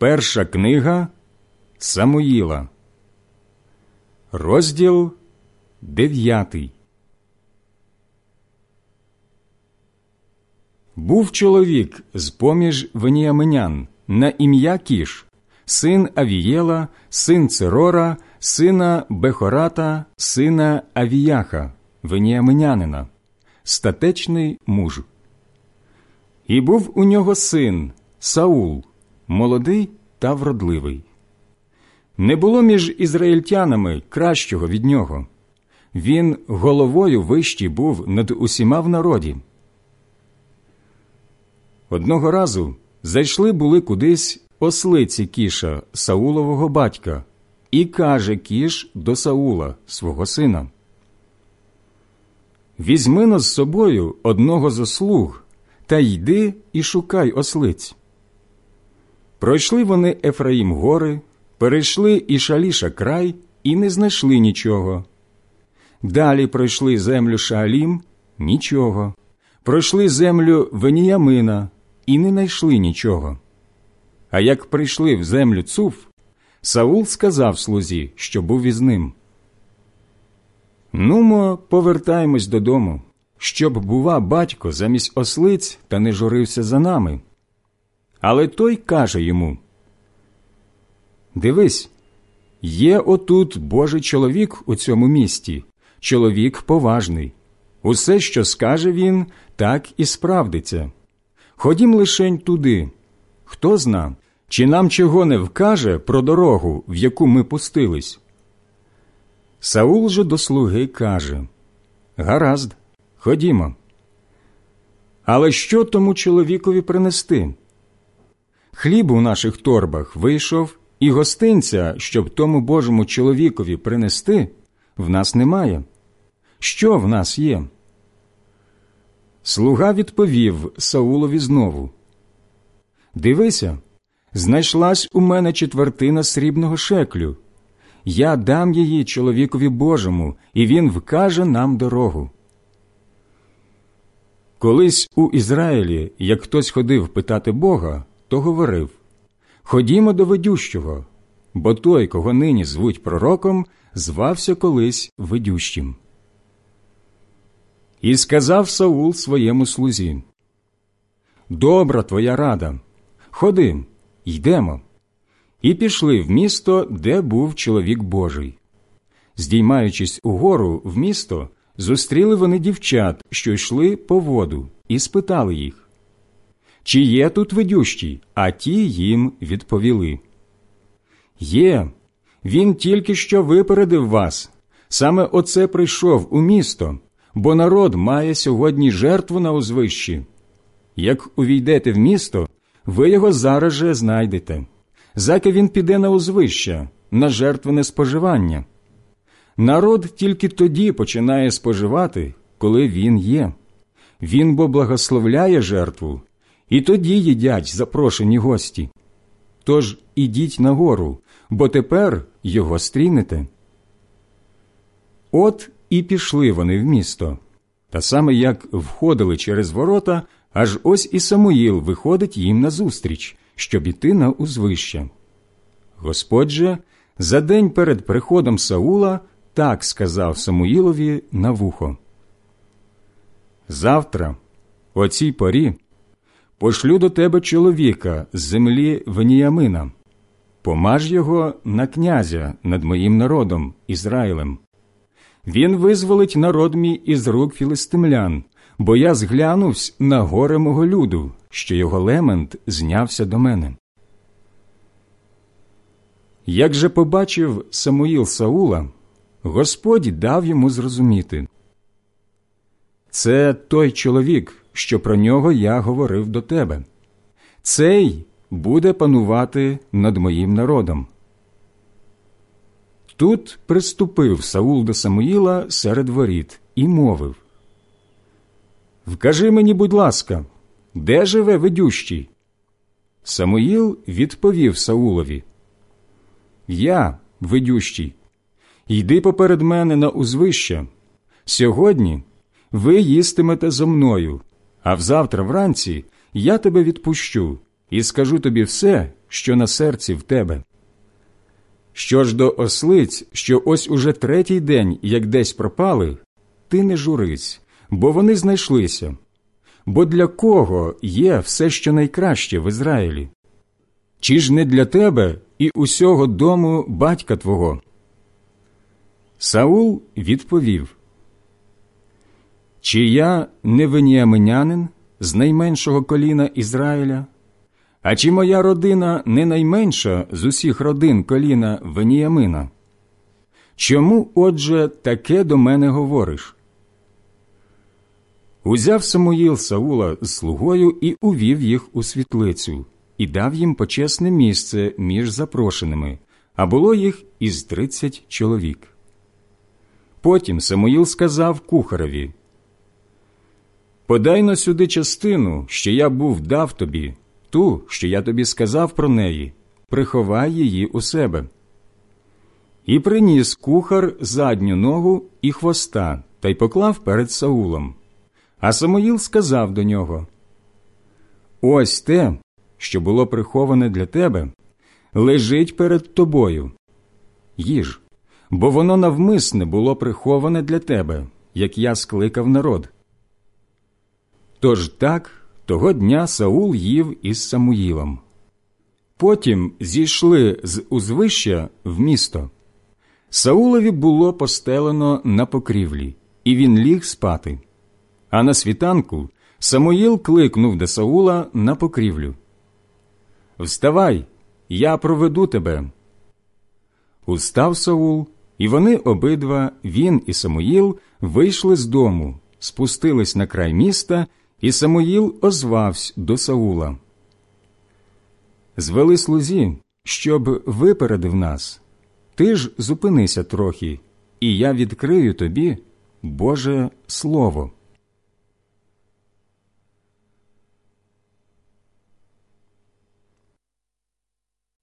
Перша книга Самуїла, розділ дев'ятий. Був чоловік з поміж веніаминян на ім'я Кіш, син Авієла, син Церора, сина Бехората, сина Авіяха, веніаминянина, статечний муж. І був у нього син Саул, молодий та вродливий. Не було між ізраїльтянами кращого від нього. Він головою вищий був над усіма в народі. Одного разу зайшли були кудись ослиці кіша Саулового батька, і каже кіш до Саула, свого сина. Візьми но з собою одного з слуг та йди і шукай ослиць. Пройшли вони Ефраїм гори, перейшли і шаліша край, і не знайшли нічого. Далі пройшли землю Шаалім нічого. Пройшли землю Веніямина і не знайшли нічого. А як прийшли в землю Цуф, Саул сказав слузі, що був із ним. Нумо, повертаємось додому, щоб, бува, батько замість ослиць та не журився за нами. Але той каже йому Дивись, є отут Божий чоловік у цьому місті, чоловік поважний. Усе, що скаже він, так і справдиться. Ходім лишень туди. Хто зна, чи нам чого не вкаже про дорогу, в яку ми пустились. Саул же до слуги каже Гаразд, ходімо. Але що тому чоловікові принести? Хліб у наших торбах вийшов, і гостинця, щоб тому Божому чоловікові принести, в нас немає. Що в нас є? Слуга відповів Саулові знову Дивися, знайшлась у мене четвертина срібного шеклю. Я дам її чоловікові Божому, і він вкаже нам дорогу. Колись у Ізраїлі, як хтось ходив питати Бога, то говорив Ходімо до ведющого, бо той, кого нині звуть пророком, звався колись ведющим. І сказав Саул своєму слузі Добра твоя рада, ходи, йдемо. І пішли в місто, де був чоловік Божий. Здіймаючись угору в місто, зустріли вони дівчат, що йшли по воду, і спитали їх Чи є тут ведющий? А ті їм відповіли Є, він тільки що випередив вас. Саме оце прийшов у місто, бо народ має сьогодні жертву на узвищі. Як увійдете в місто, ви його зараз же знайдете. Заки він піде на узвище, на жертвене споживання. Народ тільки тоді починає споживати, коли він є. Він бо благословляє жертву, і тоді їдять запрошені гості. Тож ідіть нагору, бо тепер його стрінете. От і пішли вони в місто. Та саме як входили через ворота, аж ось і Самуїл виходить їм назустріч, щоб іти на узвище. Господь же за день перед приходом Саула так сказав Самуїлові на вухо. Завтра, о цій порі, пошлю до тебе чоловіка з землі Веніямина, помаж його на князя над моїм народом Ізраїлем. Він визволить народ мій із рук філистимлян, бо я зглянувсь на горе мого люду, що його лемент знявся до мене. Як же побачив Самуїл Саула, Господь дав йому зрозуміти. Це той чоловік, що про нього я говорив до тебе. Цей буде панувати над моїм народом. Тут приступив Саул до Самуїла серед воріт і мовив Вкажи мені, будь ласка, де живе ведющий? Самуїл відповів Саулові Я, ведющий, йди поперед мене на узвище. Сьогодні ви їстимете зо мною, а взавтра вранці я тебе відпущу і скажу тобі все, що на серці в тебе. Що ж до ослиць, що ось уже третій день, як десь пропали, ти не журись, бо вони знайшлися. Бо для кого є все, що найкраще в Ізраїлі? Чи ж не для тебе і усього дому батька твого? Саул відповів Чи я не веніаминянин з найменшого коліна Ізраїля? А чи моя родина не найменша з усіх родин коліна Веніямина? Чому, отже, таке до мене говориш? Узяв Самуїл Саула з слугою і увів їх у світлицю, і дав їм почесне місце між запрошеними, а було їх із тридцять чоловік. Потім Самуїл сказав кухареві Подай на сюди частину, що я був дав тобі, ту, що я тобі сказав про неї, приховай її у себе. І приніс кухар задню ногу і хвоста та й поклав перед Саулом. А Самоїл сказав до нього Ось те, що було приховане для тебе, лежить перед тобою. Їж, бо воно навмисне було приховане для тебе, як я скликав народ. Тож так того дня Саул їв із Самуїлом. Потім зійшли з узвища в місто. Саулові було постелено на покрівлі, і він ліг спати. А на світанку Самуїл кликнув до Саула на покрівлю. Вставай, я проведу тебе. Устав Саул, і вони обидва, він і Самуїл, вийшли з дому, спустились на край міста, і Самуїл озвався до Саула. Звели слузі, щоб випередив нас. Ти ж зупинися трохи, і я відкрию тобі Боже Слово.